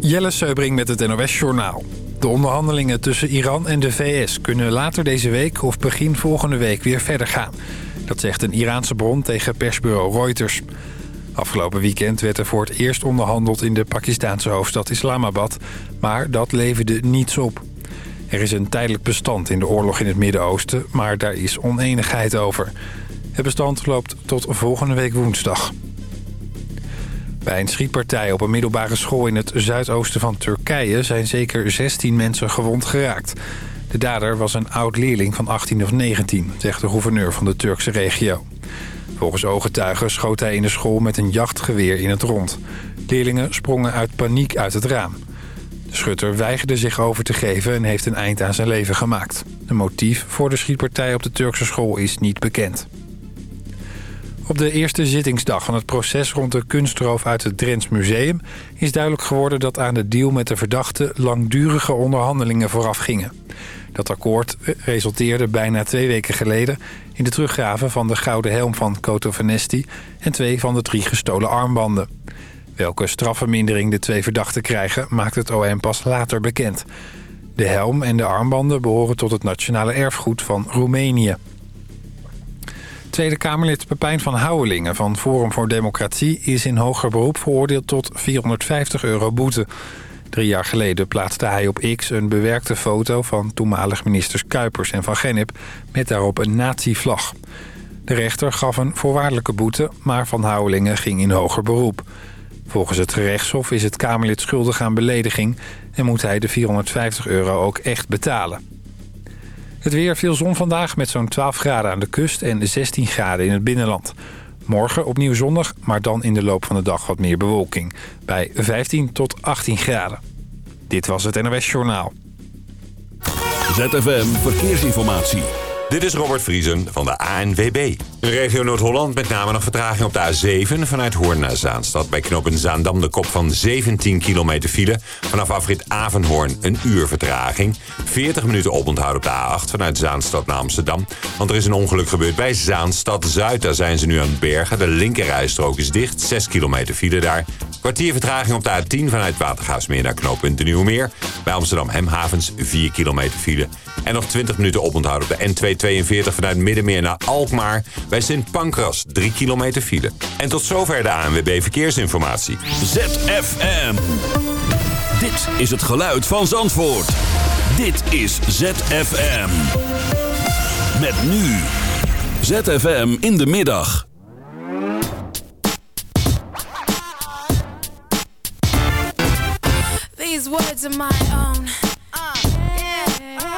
Jelle Seubring met het NOS Journaal. De onderhandelingen tussen Iran en de VS kunnen later deze week of begin volgende week weer verder gaan. Dat zegt een Iraanse bron tegen persbureau Reuters. Afgelopen weekend werd er voor het eerst onderhandeld in de Pakistanse hoofdstad Islamabad. Maar dat leverde niets op. Er is een tijdelijk bestand in de oorlog in het Midden-Oosten, maar daar is oneenigheid over. Het bestand loopt tot volgende week woensdag. Bij een schietpartij op een middelbare school in het zuidoosten van Turkije... zijn zeker 16 mensen gewond geraakt. De dader was een oud-leerling van 18 of 19, zegt de gouverneur van de Turkse regio. Volgens ooggetuigen schoot hij in de school met een jachtgeweer in het rond. Leerlingen sprongen uit paniek uit het raam. De schutter weigerde zich over te geven en heeft een eind aan zijn leven gemaakt. De motief voor de schietpartij op de Turkse school is niet bekend. Op de eerste zittingsdag van het proces rond de kunstroof uit het Drents Museum... is duidelijk geworden dat aan de deal met de verdachte langdurige onderhandelingen vooraf gingen. Dat akkoord resulteerde bijna twee weken geleden in de teruggraven van de gouden helm van Koto Vanesti... en twee van de drie gestolen armbanden. Welke strafvermindering de twee verdachten krijgen maakt het OM pas later bekend. De helm en de armbanden behoren tot het nationale erfgoed van Roemenië. Tweede Kamerlid Pepijn van Houwelingen van Forum voor Democratie... is in hoger beroep veroordeeld tot 450 euro boete. Drie jaar geleden plaatste hij op X een bewerkte foto... van toenmalig ministers Kuipers en Van Gennep... met daarop een nazi-vlag. De rechter gaf een voorwaardelijke boete... maar Van Houwelingen ging in hoger beroep. Volgens het gerechtshof is het Kamerlid schuldig aan belediging... en moet hij de 450 euro ook echt betalen. Het weer veel zon vandaag met zo'n 12 graden aan de kust en 16 graden in het binnenland. Morgen opnieuw zonnig, maar dan in de loop van de dag wat meer bewolking. Bij 15 tot 18 graden. Dit was het NOS Journaal. ZFM Verkeersinformatie. Dit is Robert Vriesen van de ANWB. In regio Noord-Holland met name nog vertraging op de A7... vanuit Hoorn naar Zaanstad. Bij knooppunt Zaandam de kop van 17 kilometer file. Vanaf afrit Avenhoorn een uur vertraging. 40 minuten oponthoud op de A8 vanuit Zaanstad naar Amsterdam. Want er is een ongeluk gebeurd bij Zaanstad-Zuid. Daar zijn ze nu aan het bergen. De linkerrijstrook is dicht. 6 kilometer file daar. Kwartier vertraging op de A10 vanuit Watergaasmeer naar knooppunt de Nieuwmeer. Bij Amsterdam Hemhavens 4 kilometer file. En nog 20 minuten oponthoud op de N242 vanuit Middenmeer naar Alkmaar. Bij Sint Pancras 3 kilometer file. En tot zover de ANWB Verkeersinformatie. ZFM. Dit is het geluid van Zandvoort. Dit is ZFM. Met nu. ZFM in de middag. These words are my own. Uh, yeah.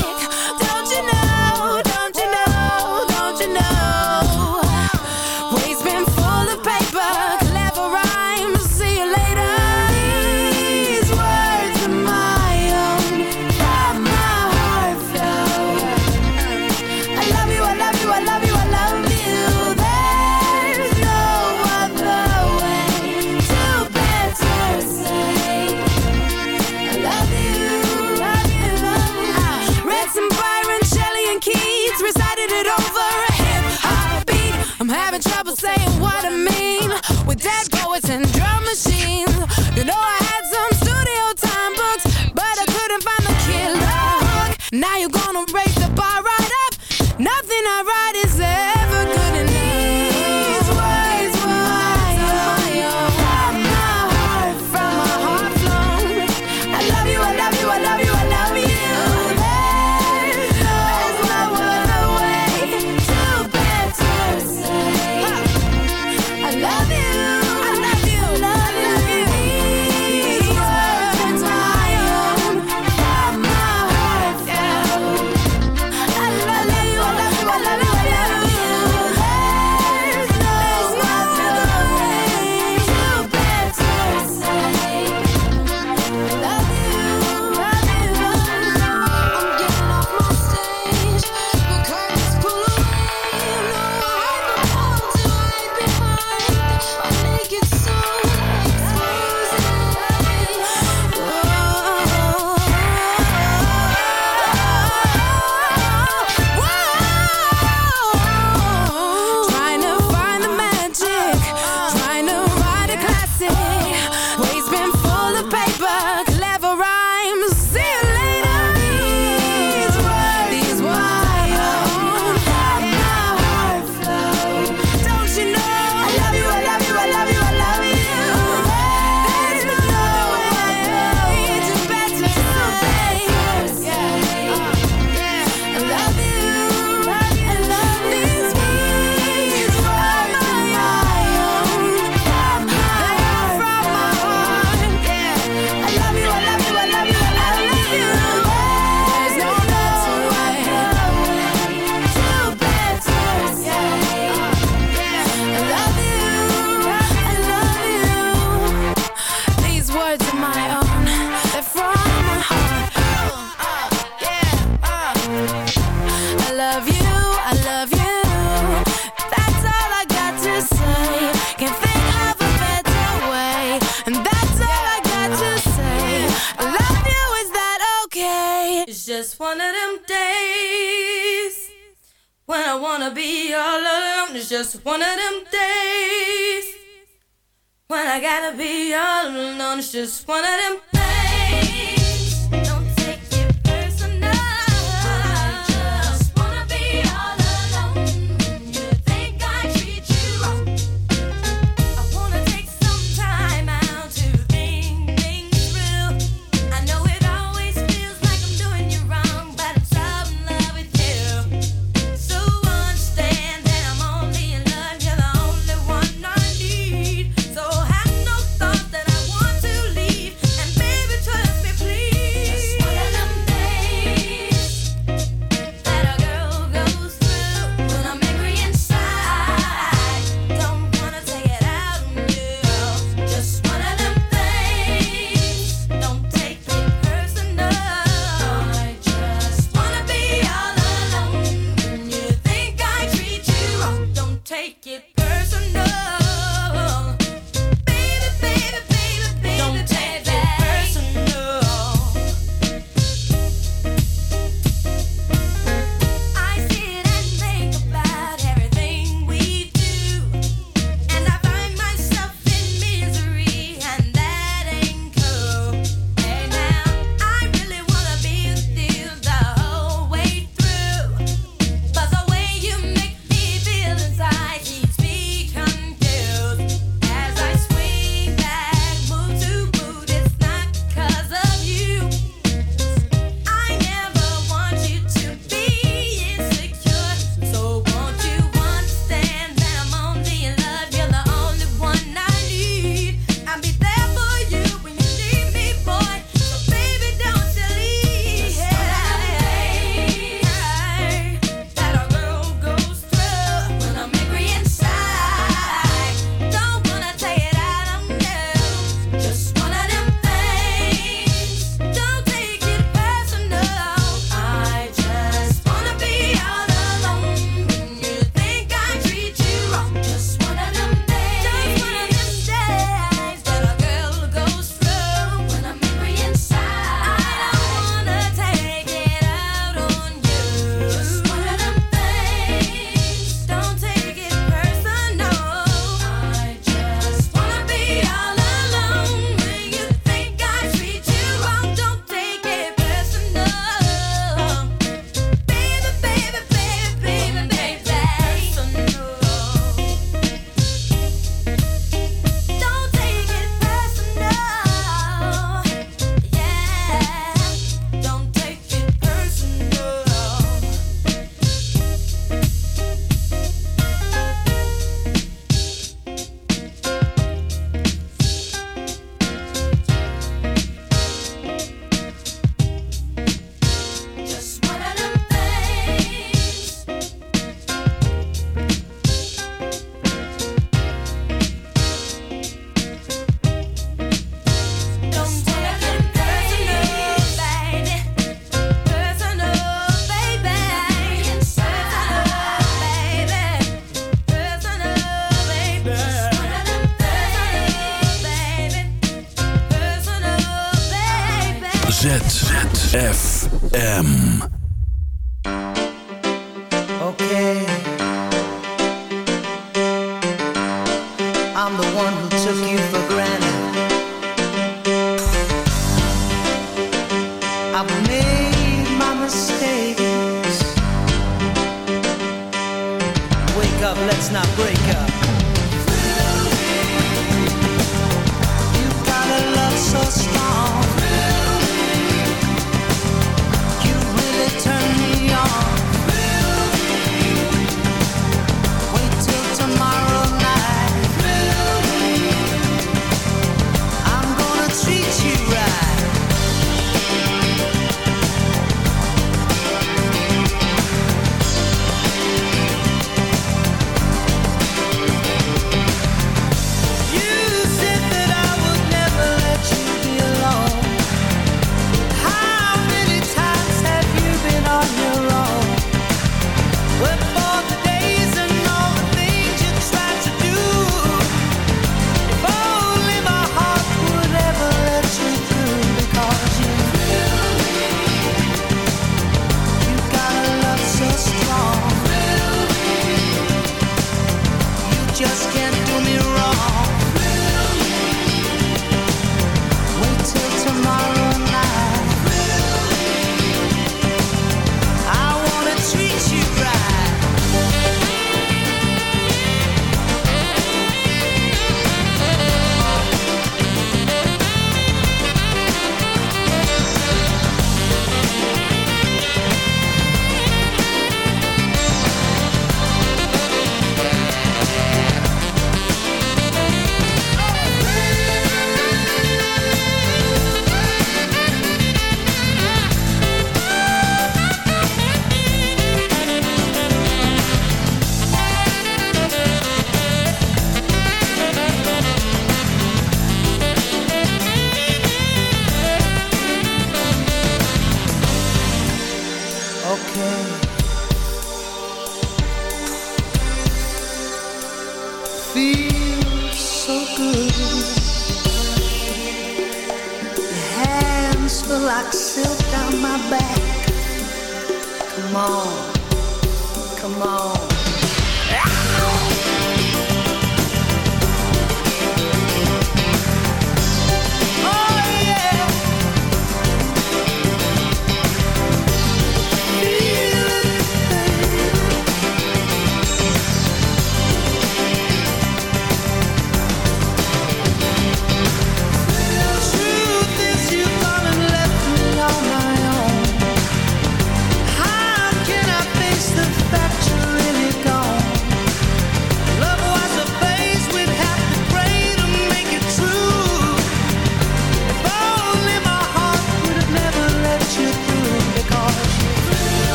Just one of them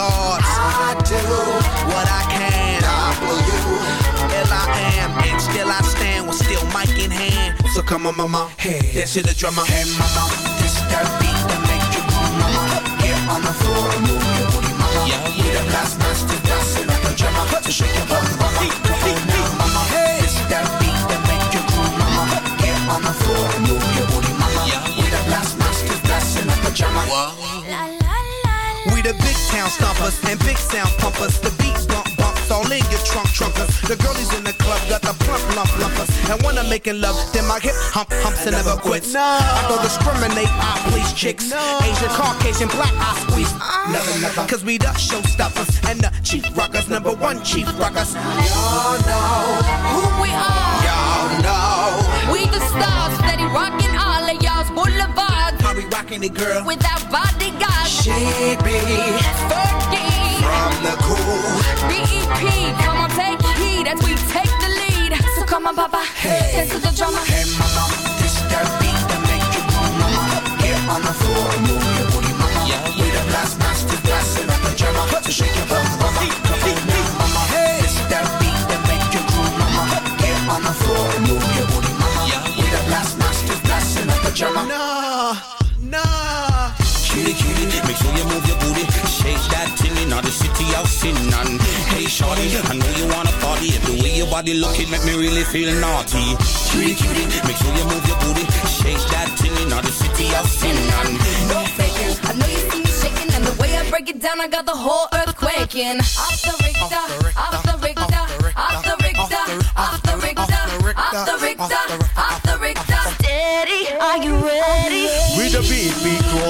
bodyguards. I do what I can. W L I am, and still I stand with still mic in hand. So come on, mama, hey, dance to the drummer. Hey, mama, big stompers and big sound pumpers. The beat bump bumps all in your trunk trunkers. The girlies in the club got the plump lump lumpers. And when I'm making love, then my hip hump humps and never quits. I don't discriminate, I please chicks. Asian, Caucasian, black, I squeeze. Never, never. Cause we the showstoppers and the chief rockers, number one chief rockers. Y'all know Who we are. Y'all know We the stars, steady rocking all of y'all's boulevards. How we rocking it, girl. Without bodyguards. She be Fergie. from the cool. BEP, come on, take heed as we take the lead. So come on, Papa, dance to the drummer. Hey mama, this that beat that make you move, mama. Get on the floor and move your booty, mama. Yeah, yeah. We the blast masters, blasting up the drummer. So shake your bum, mama. Come on now, mama. This that beat that make you groove, mama. Get on the floor and move your booty, mama. Yeah, yeah. We the blast masters, blasting up the drummer. Nah, nah. Cutie, cutie, make sure you move your booty. Shake that tilly, now the city of sin. And hey, shorty, I know you wanna party. The way your body looking make me really feel naughty. Cutie, cutie, make sure you move your booty. Shake that tilly, now the city of sin. And No faking, I know you see me shaking, and the way I break it down, I got the whole earth quaking. Off the Richter, off the Richter, off the Richter, off the Richter, off the Richter, off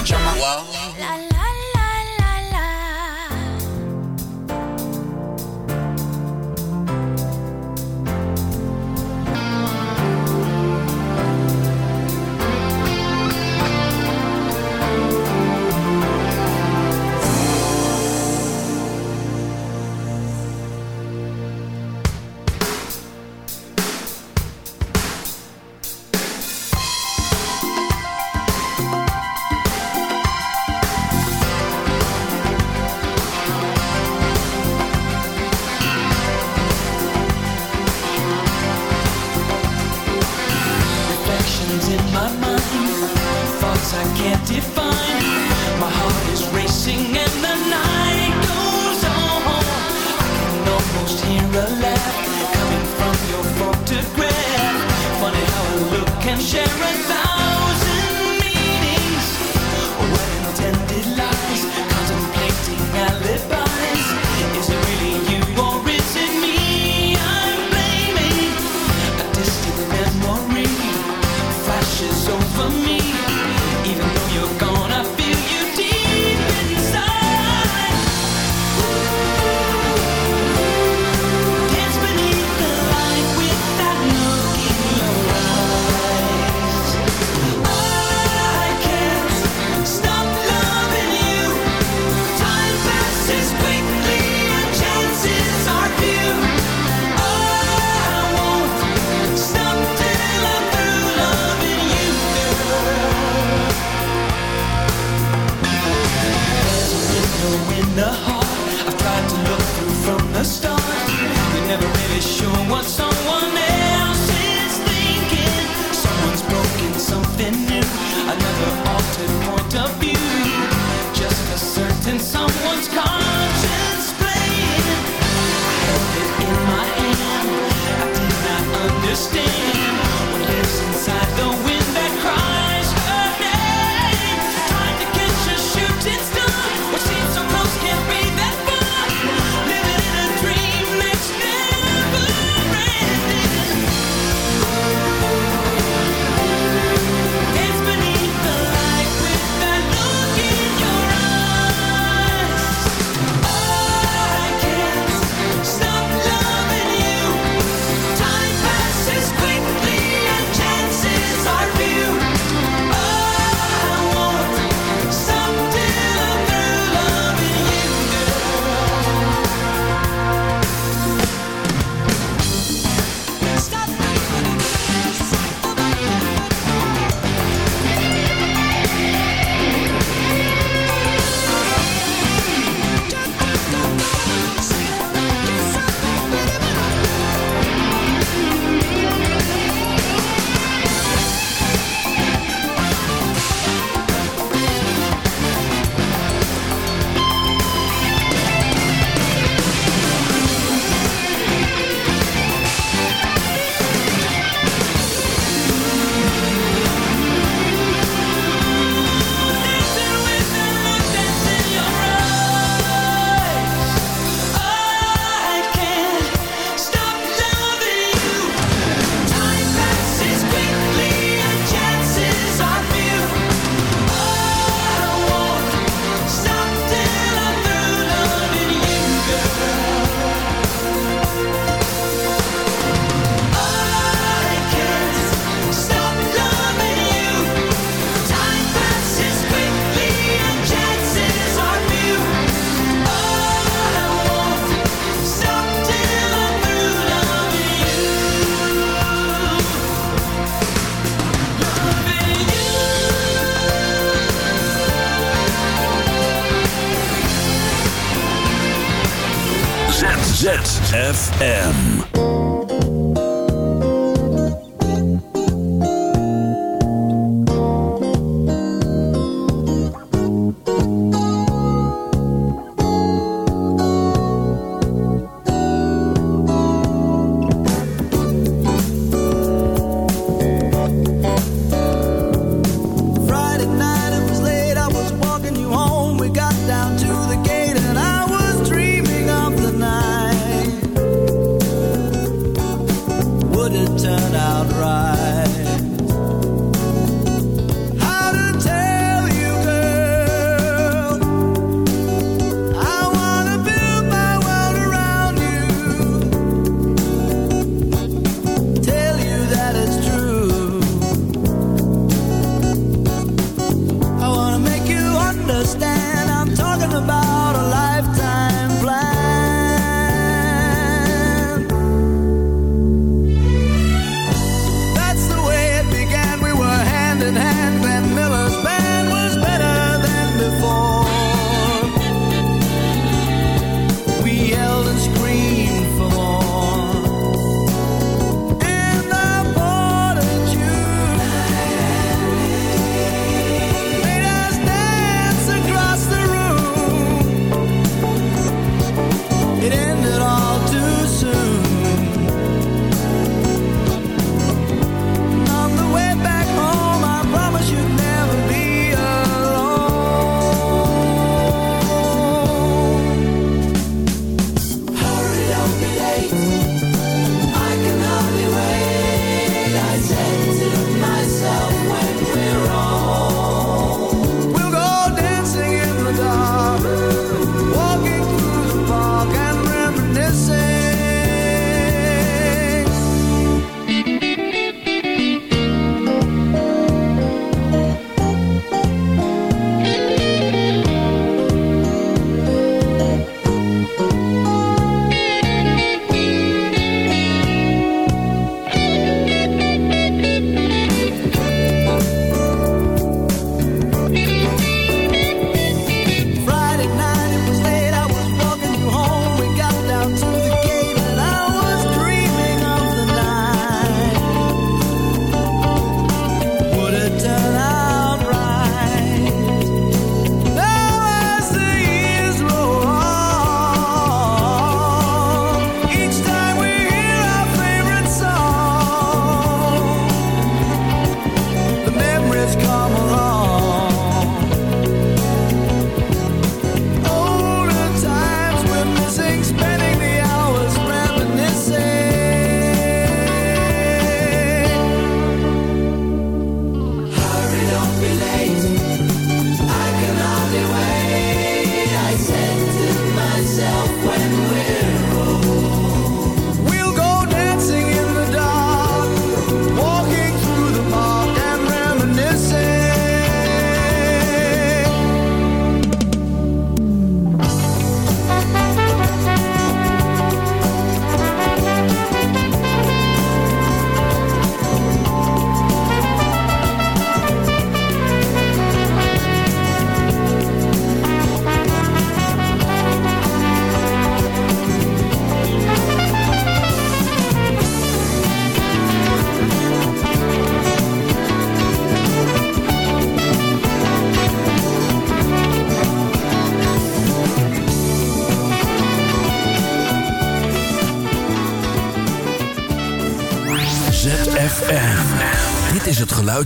pajama. Wow.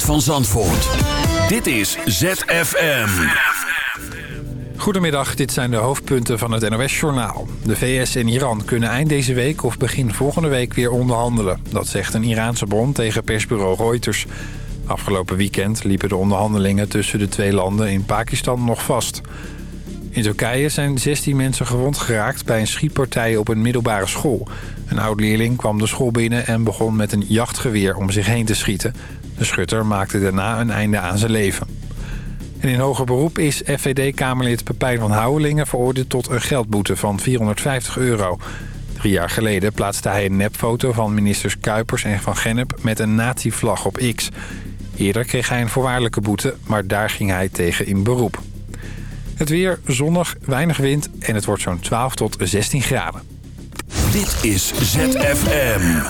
Geluid van Zandvoort. Dit is ZFM. Goedemiddag, dit zijn de hoofdpunten van het NOS-journaal. De VS en Iran kunnen eind deze week of begin volgende week weer onderhandelen. Dat zegt een Iraanse bron tegen persbureau Reuters. Afgelopen weekend liepen de onderhandelingen tussen de twee landen in Pakistan nog vast. In Turkije zijn 16 mensen gewond geraakt bij een schietpartij op een middelbare school. Een oud-leerling kwam de school binnen en begon met een jachtgeweer om zich heen te schieten. De schutter maakte daarna een einde aan zijn leven. En in hoger beroep is FVD-Kamerlid Pepijn van Houwelingen veroordeeld tot een geldboete van 450 euro. Drie jaar geleden plaatste hij een nepfoto van ministers Kuipers en Van Gennep met een nazi-vlag op X. Eerder kreeg hij een voorwaardelijke boete, maar daar ging hij tegen in beroep. Het weer zonnig, weinig wind en het wordt zo'n 12 tot 16 graden. Dit is ZFM.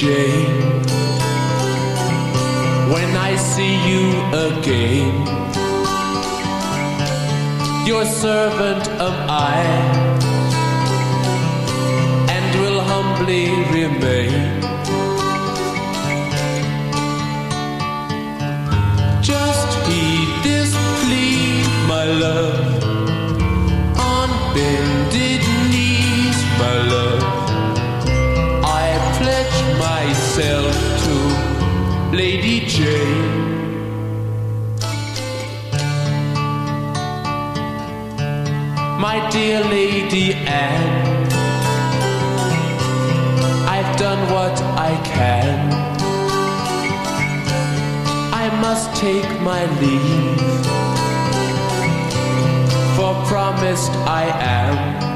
J. take my leave, for promised I am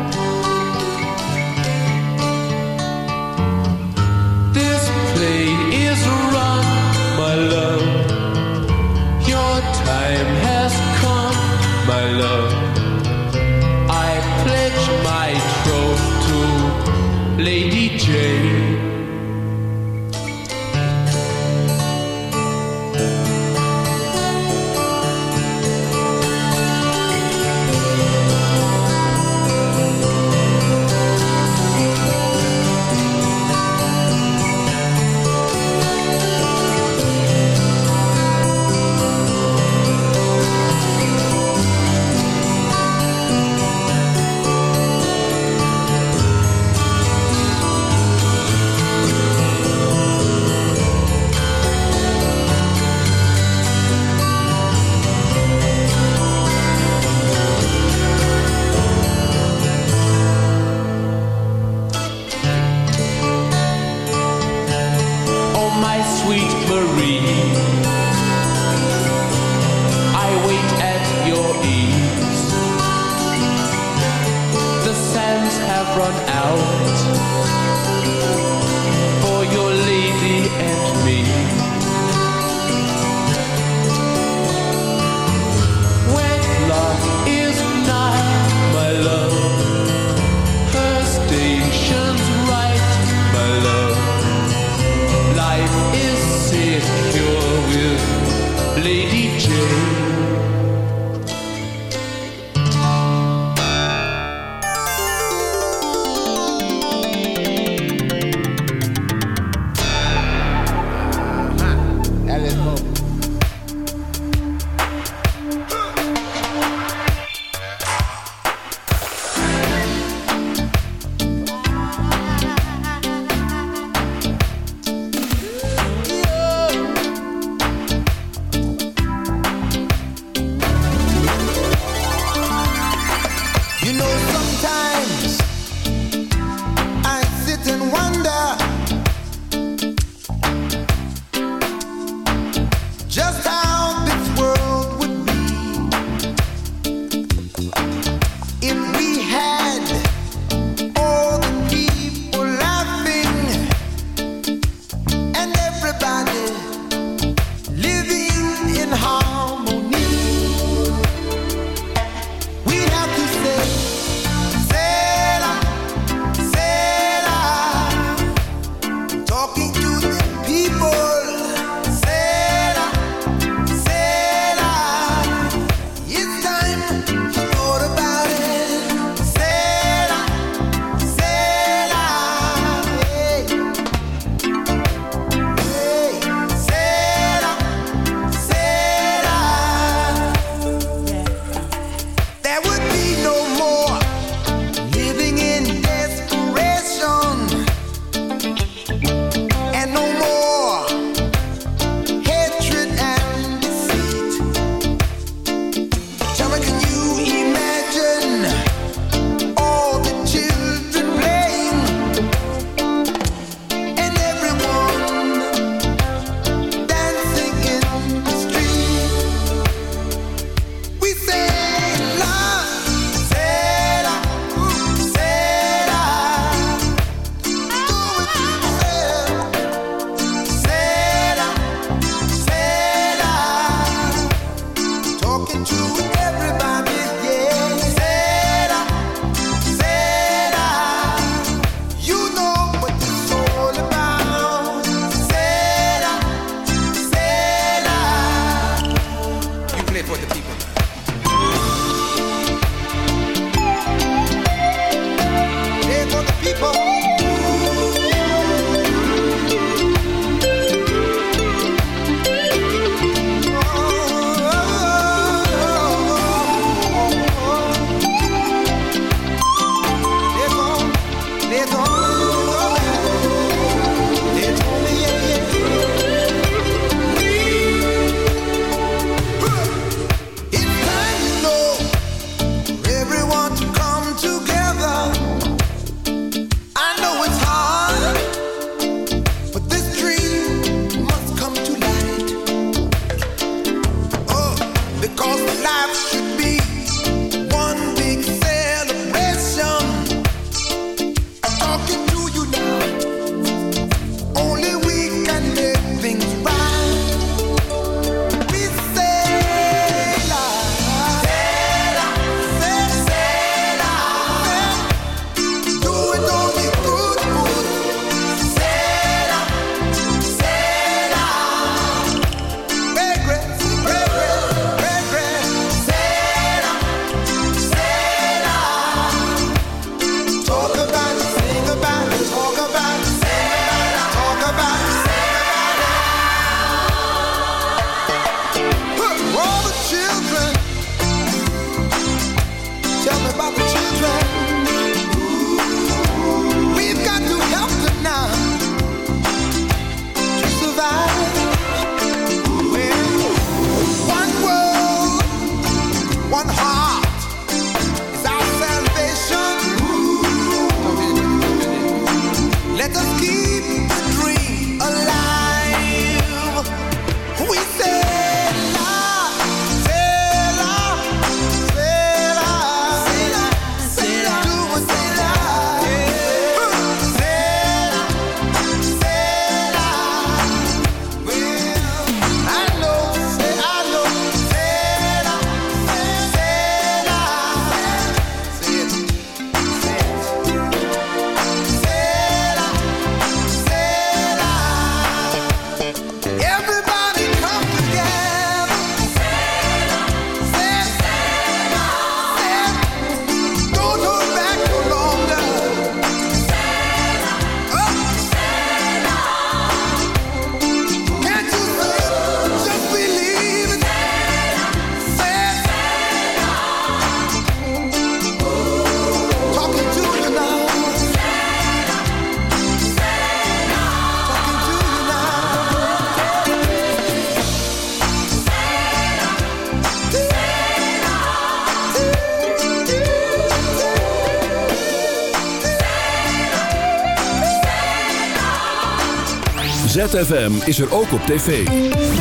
ZFM is er ook op tv.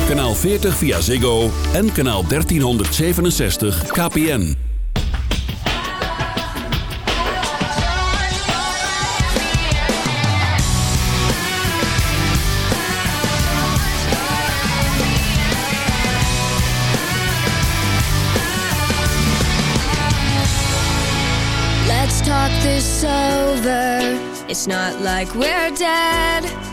Kanaal 40 via Ziggo en kanaal 1367 KPN. Let's talk this over. It's not like we're dead.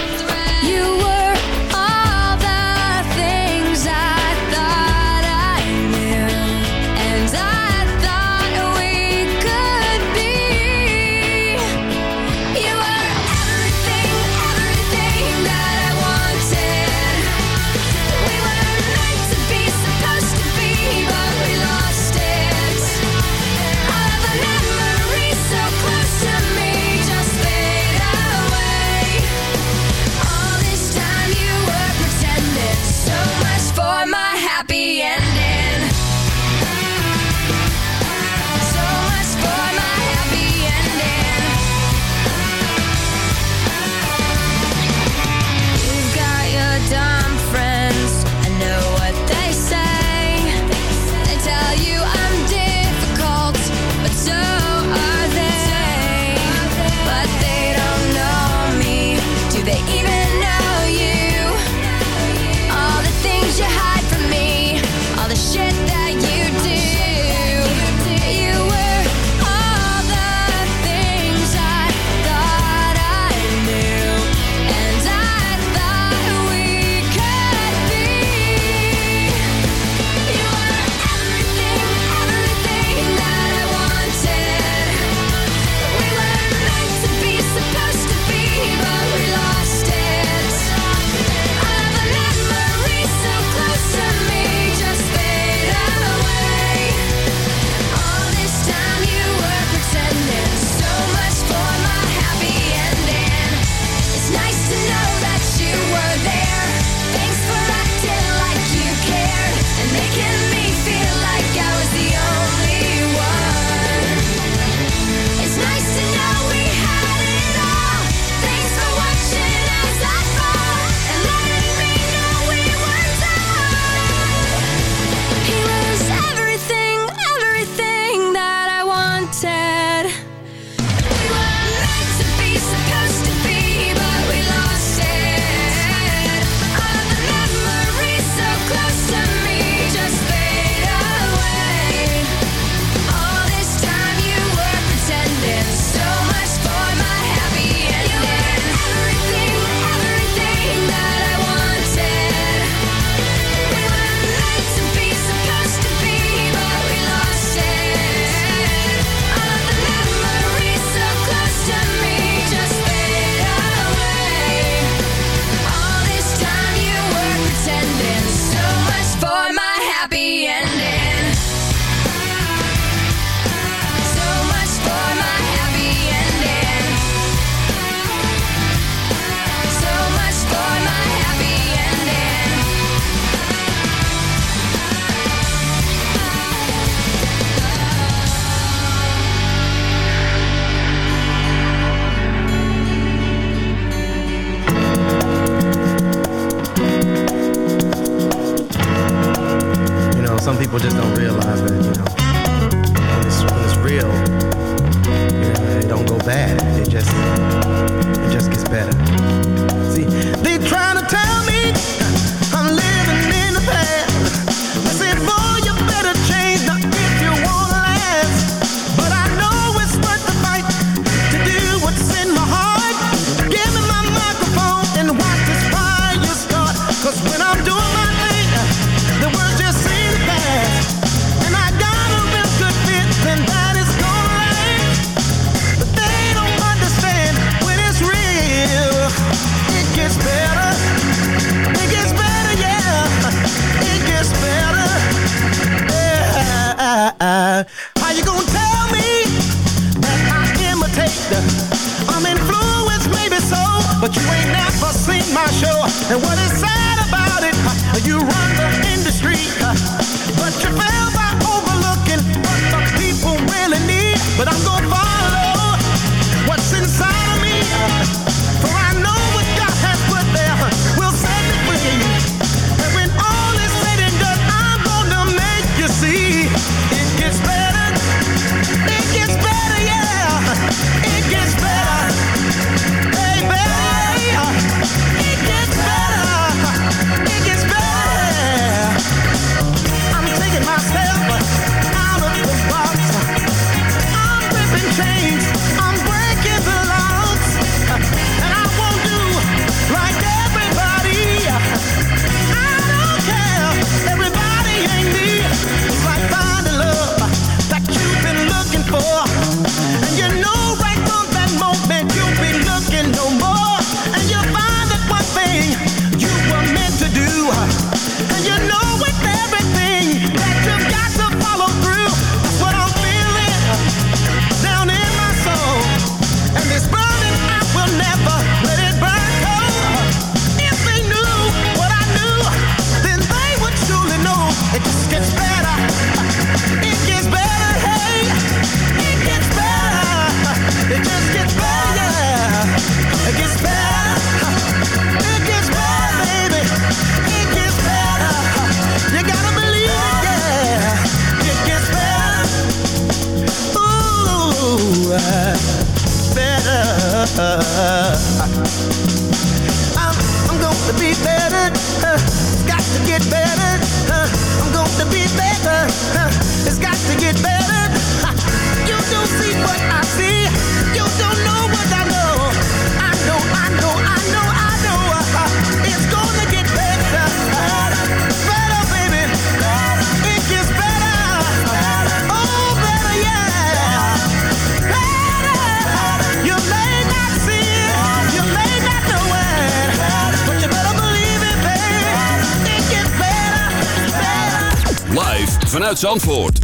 Zandvoort.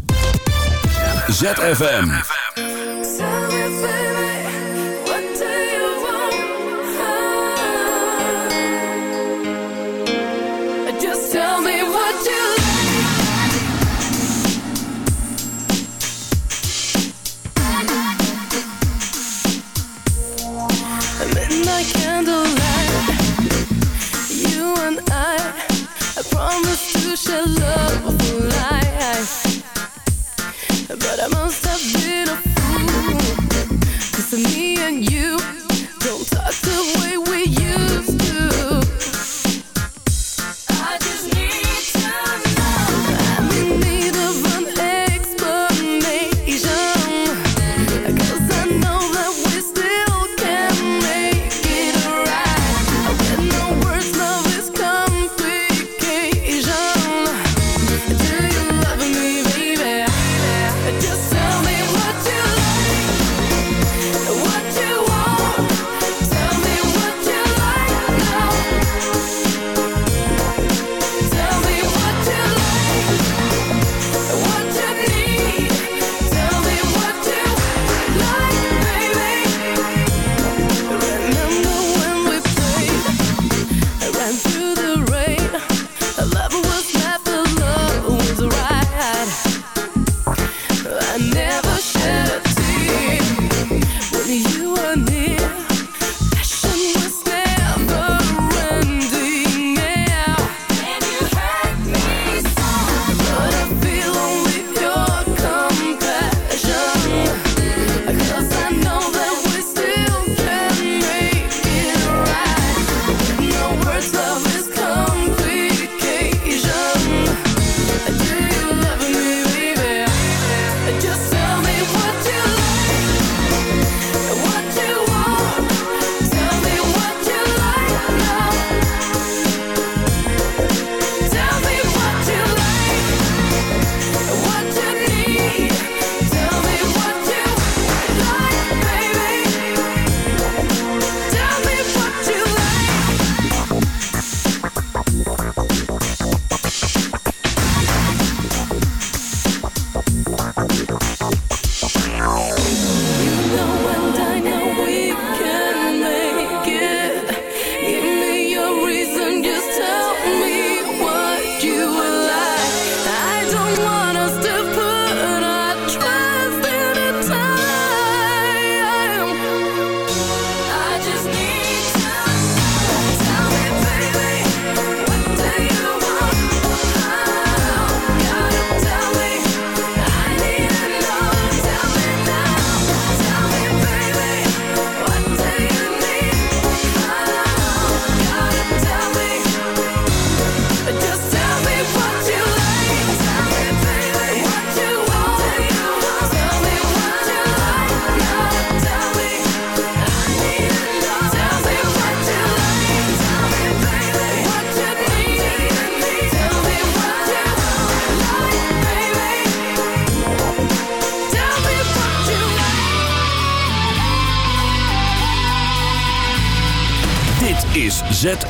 ZFM.